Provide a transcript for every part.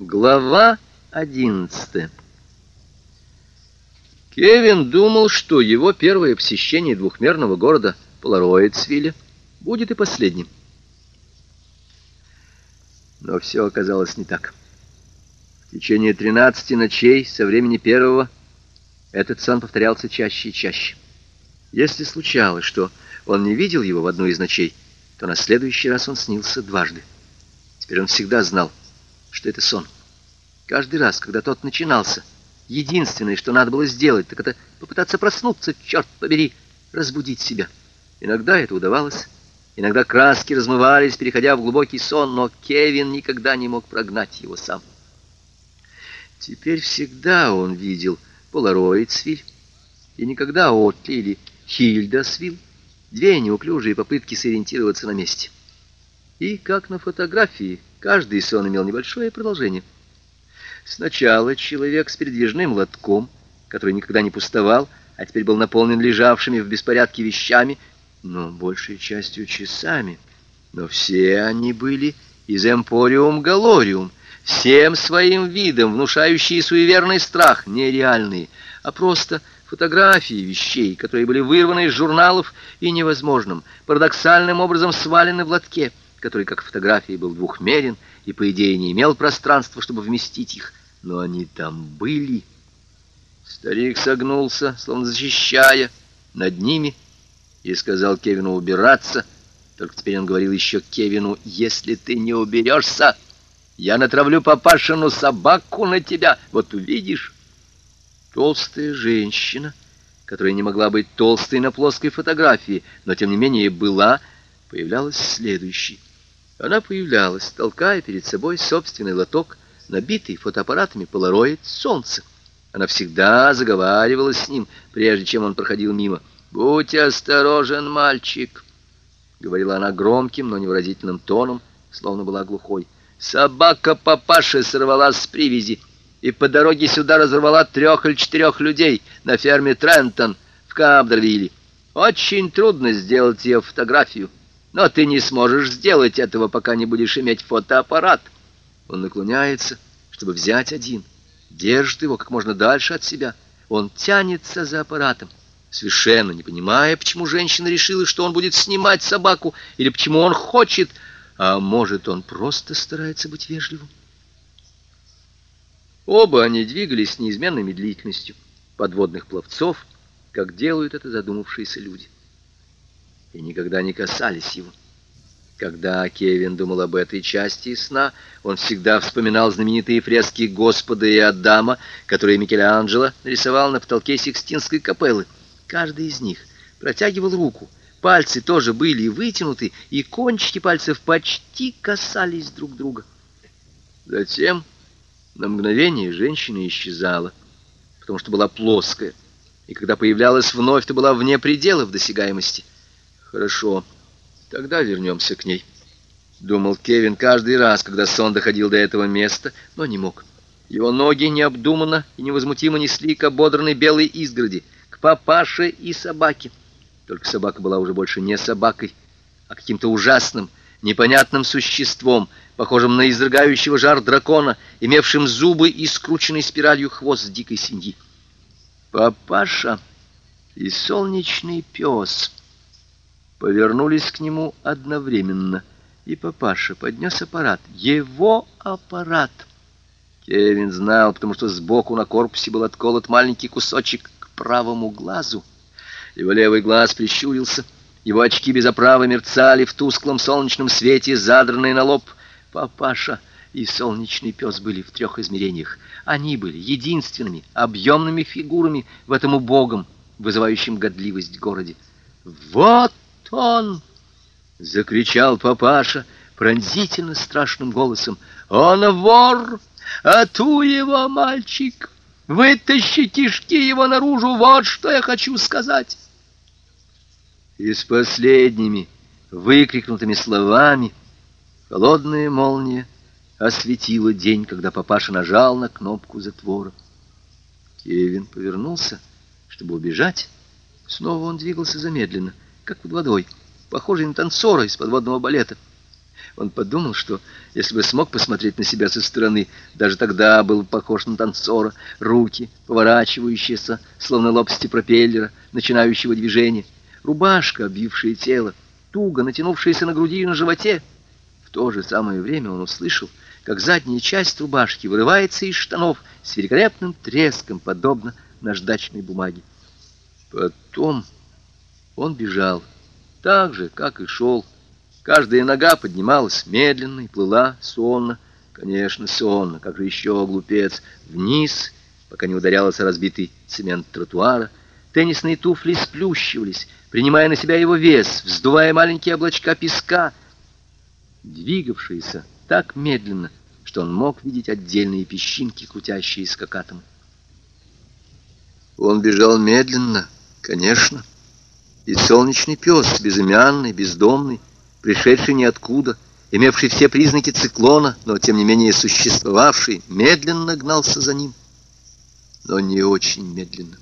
Глава одиннадцатая Кевин думал, что его первое посещение двухмерного города Полароидсвилля будет и последним. Но все оказалось не так. В течение тринадцати ночей со времени первого этот сон повторялся чаще и чаще. Если случалось, что он не видел его в одну из ночей, то на следующий раз он снился дважды. Теперь он всегда знал — что это сон. Каждый раз, когда тот начинался, единственное, что надо было сделать, так это попытаться проснуться, черт побери, разбудить себя. Иногда это удавалось, иногда краски размывались, переходя в глубокий сон, но Кевин никогда не мог прогнать его сам. Теперь всегда он видел Полароидсвиль, и никогда Отли или Хильдасвилл, две неуклюжие попытки сориентироваться на месте. И, как на фотографии, Каждый сон имел небольшое продолжение. Сначала человек с передвижным лотком, который никогда не пустовал, а теперь был наполнен лежавшими в беспорядке вещами, но большей частью часами. Но все они были из Эмпориум Галориум, всем своим видом внушающие суеверный страх, нереальные, а просто фотографии вещей, которые были вырваны из журналов и невозможным, парадоксальным образом свалены в лотке — который, как фотографии, был двухмерен и, по идее, не имел пространства, чтобы вместить их, но они там были. Старик согнулся, словно защищая над ними, и сказал Кевину убираться. Только теперь он говорил еще Кевину, «Если ты не уберешься, я натравлю папашину собаку на тебя, вот увидишь». Толстая женщина, которая не могла быть толстой на плоской фотографии, но тем не менее была, появлялась следующей. Она появлялась, толкая перед собой собственный лоток, набитый фотоаппаратами полароид солнца. Она всегда заговаривала с ним, прежде чем он проходил мимо. «Будь осторожен, мальчик!» — говорила она громким, но невыразительным тоном, словно была глухой. «Собака папаши сорвалась с привязи и по дороге сюда разорвала трех или четырех людей на ферме Трентон в Кабдервилле. Очень трудно сделать ее фотографию». Но ты не сможешь сделать этого, пока не будешь иметь фотоаппарат. Он наклоняется, чтобы взять один, держит его как можно дальше от себя. Он тянется за аппаратом, совершенно не понимая, почему женщина решила, что он будет снимать собаку, или почему он хочет, а может, он просто старается быть вежливым. Оба они двигались с неизменной медлительностью подводных пловцов, как делают это задумавшиеся люди и никогда не касались его. Когда Кевин думал об этой части сна, он всегда вспоминал знаменитые фрески Господа и Адама, которые Микеланджело нарисовал на потолке Сикстинской капеллы. Каждый из них протягивал руку, пальцы тоже были вытянуты, и кончики пальцев почти касались друг друга. Затем на мгновение женщина исчезала, потому что была плоская, и когда появлялась вновь, то была вне пределов досягаемости — Хорошо, тогда вернемся к ней. Думал Кевин каждый раз, когда сон доходил до этого места, но не мог. Его ноги необдуманно и невозмутимо несли к ободранной белой изгороди, к папаше и собаке. Только собака была уже больше не собакой, а каким-то ужасным, непонятным существом, похожим на изрыгающего жар дракона, имевшим зубы и скрученный спиралью хвост дикой свиньи. Папаша и солнечный пес — повернулись к нему одновременно, и папаша поднес аппарат. Его аппарат! Кевин знал, потому что сбоку на корпусе был отколот маленький кусочек к правому глазу. Его левый глаз прищурился, его очки без оправы мерцали в тусклом солнечном свете, задранные на лоб. Папаша и солнечный пес были в трех измерениях. Они были единственными объемными фигурами в этом убогом, вызывающем годливость городе. «Вот он!» — закричал папаша пронзительно страшным голосом. «Он вор! А ту его, мальчик! Вытащи кишки его наружу! Вот что я хочу сказать!» И с последними выкрикнутыми словами холодная молния осветила день, когда папаша нажал на кнопку затвора. Кевин повернулся, чтобы убежать. Снова он двигался замедленно — как под водой, похожий на танцора из подводного балета. Он подумал, что если бы смог посмотреть на себя со стороны, даже тогда был похож на танцора, руки, поворачивающиеся, словно лопасти пропеллера, начинающего движение, рубашка, обвившая тело, туго натянувшаяся на груди и на животе. В то же самое время он услышал, как задняя часть рубашки вырывается из штанов с великолепным треском, подобно наждачной бумаге. Потом он бежал, так же, как и шел, Каждая нога поднималась медленно и плыла сонно, конечно, сонно, как же еще глупец, вниз, пока не ударялся разбитый цемент тротуара. Теннисные туфли сплющивались, принимая на себя его вес, вздувая маленькие облачка песка, двигавшиеся так медленно, что он мог видеть отдельные песчинки, крутящиеся как атомы. Он бежал медленно, конечно, и солнечный пес, безымянный, бездомный, пришедший ниоткуда, имевший все признаки циклона, но тем не менее существовавший, медленно гнался за ним, но не очень медленно.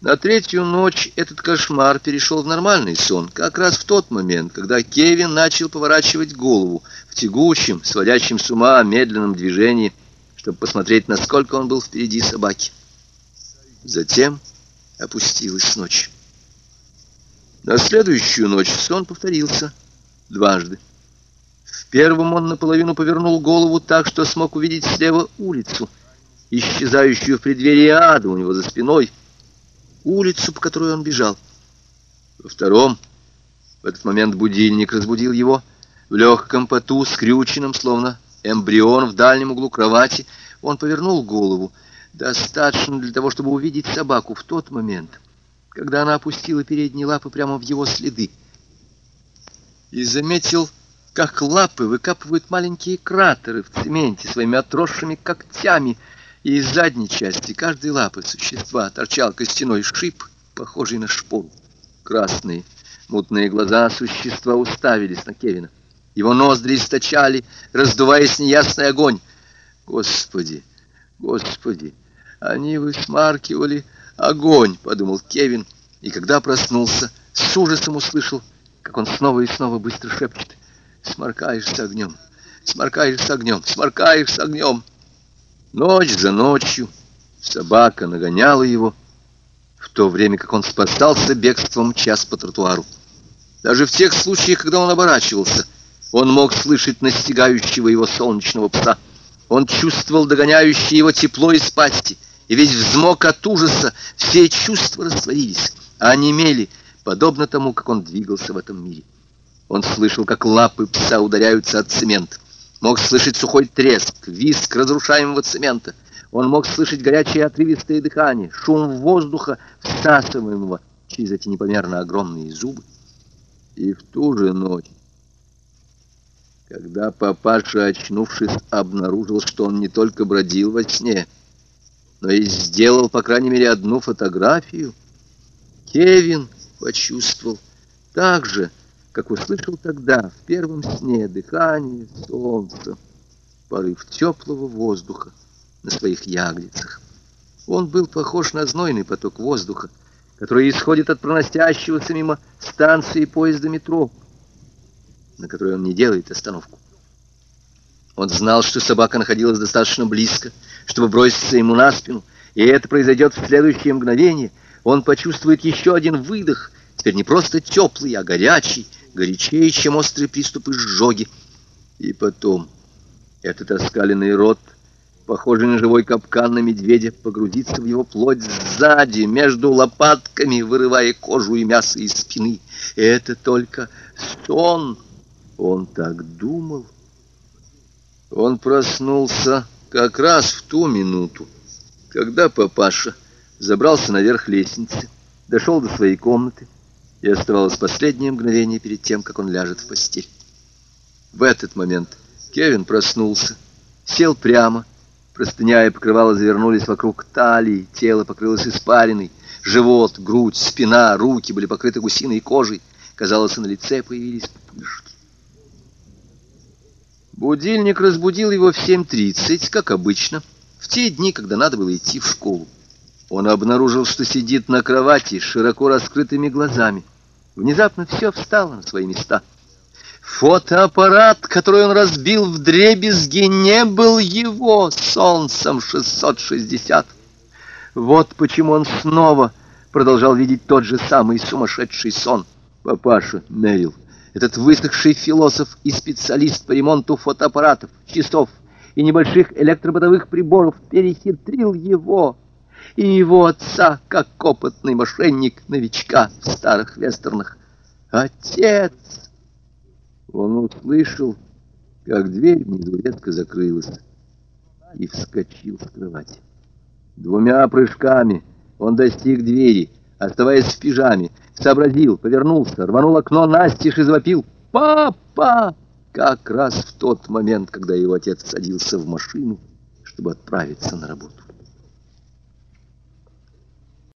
На третью ночь этот кошмар перешел в нормальный сон, как раз в тот момент, когда Кевин начал поворачивать голову в тягучем, сводящем с ума медленном движении, чтобы посмотреть, насколько он был впереди собаки. Затем опустилась ночь. На следующую ночь сон повторился дважды. В первом он наполовину повернул голову так, что смог увидеть слева улицу, исчезающую в преддверии ада у него за спиной, улицу, по которой он бежал. Во втором, в этот момент будильник разбудил его, в легком поту, скрюченном, словно эмбрион в дальнем углу кровати, он повернул голову, достаточно для того, чтобы увидеть собаку в тот момент, когда она опустила передние лапы прямо в его следы. И заметил, как лапы выкапывают маленькие кратеры в цементе своими отросшими когтями, и из задней части каждой лапы существа торчал костяной шип, похожий на шпору. Красные, мутные глаза существа уставились на Кевина. Его ноздри источали, раздуваясь неясный огонь. Господи, Господи, они высмаркивали «Огонь!» — подумал Кевин, и когда проснулся, с ужасом услышал, как он снова и снова быстро шепчет «Сморкаешься огнем! Сморкаешься огнем! Сморкаешься огнем!» Ночь за ночью собака нагоняла его, в то время как он спасался бегством час по тротуару. Даже в тех случаях, когда он оборачивался, он мог слышать настигающего его солнечного пса. Он чувствовал догоняющее его тепло из пасти — и весь взмок от ужаса, все чувства растворились, а онемели, подобно тому, как он двигался в этом мире. Он слышал, как лапы пса ударяются от цемента, мог слышать сухой треск, визг разрушаемого цемента, он мог слышать горячее отрывистое дыхание, шум воздуха, всасываемого через эти непомерно огромные зубы. И в ту же ночь, когда папаша, очнувшись, обнаружил, что он не только бродил во сне, но и сделал, по крайней мере, одну фотографию. Кевин почувствовал так же, как услышал тогда, в первом сне, дыхание солнца, порыв теплого воздуха на своих ягодицах. Он был похож на знойный поток воздуха, который исходит от проносящегося мимо станции поезда метро, на которой он не делает остановку. Он знал, что собака находилась достаточно близко, чтобы броситься ему на спину, и это произойдет в следующее мгновение. Он почувствует еще один выдох, теперь не просто теплый, а горячий, горячее, чем острый приступ изжоги. И потом этот оскаленный рот, похожий на живой капкан на медведя, погрузится в его плоть сзади, между лопатками, вырывая кожу и мясо из спины. Это только сон. Он так думал. Он проснулся как раз в ту минуту, когда папаша забрался наверх лестницы, дошел до своей комнаты, и оставалось последнее мгновение перед тем, как он ляжет в постель. В этот момент Кевин проснулся, сел прямо, простыня и покрывало завернулись вокруг талии, тело покрылось испариной, живот, грудь, спина, руки были покрыты гусиной кожей, казалось, на лице появились пупышки. Будильник разбудил его в 7.30, как обычно, в те дни, когда надо было идти в школу. Он обнаружил, что сидит на кровати с широко раскрытыми глазами. Внезапно все встало на свои места. Фотоаппарат, который он разбил в дребезги, не был его солнцем 660. Вот почему он снова продолжал видеть тот же самый сумасшедший сон. Папаша Невилл, этот высохший философ и специалист по ремонту фотоаппаратов, часов и небольших электробытовых приборов перехитрил его и его отца, как опытный мошенник новичка в старых вестернах. Отец! Он услышал, как дверь внизу резко закрылась, и вскочил с кровати. Двумя прыжками он достиг двери, оставаясь в пижаме, сообразил, повернулся, рванул окно настежь и завопил «Папа!» как раз в тот момент, когда его отец садился в машину, чтобы отправиться на работу.